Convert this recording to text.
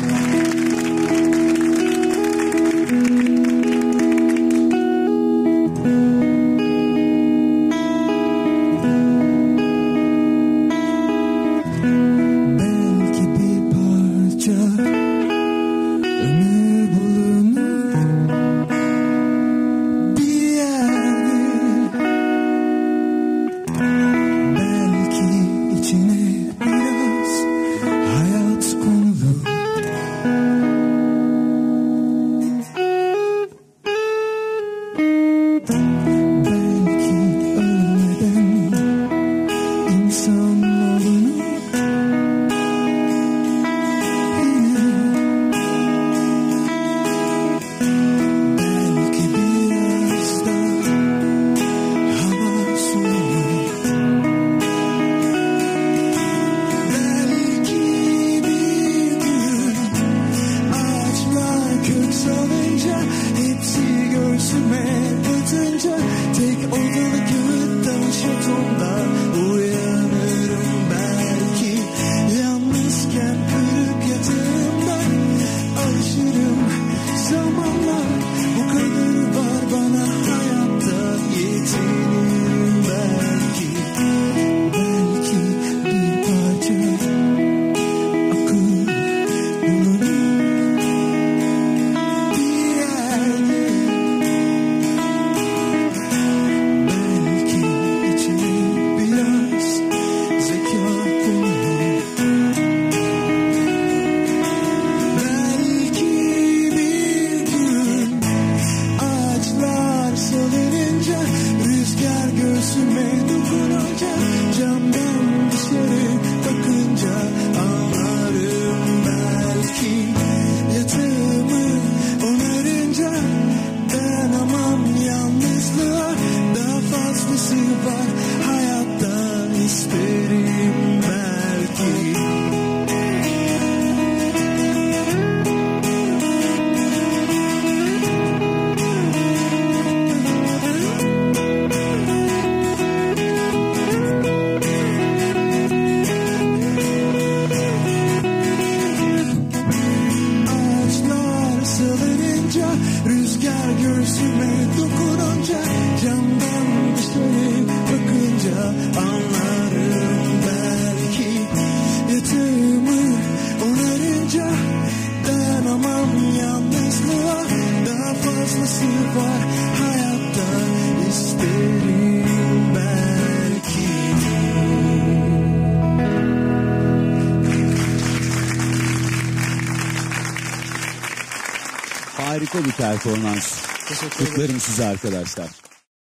Belki Göğsüme dokununca Camdan dışarı bakınca Anlarım belki. Yatağımı onarınca Dayanamam yalnızlığa. Daha fazlası var hayatta isterim Rüzgar göğsüme dokununca Camdan dışarı bakınca Anlarım belki Yatağımı onarınca. Dayanamam yalnızlığa Daha fazlası var Harika bir performans. Teşekkür ederim. Kutlarım size arkadaşlar.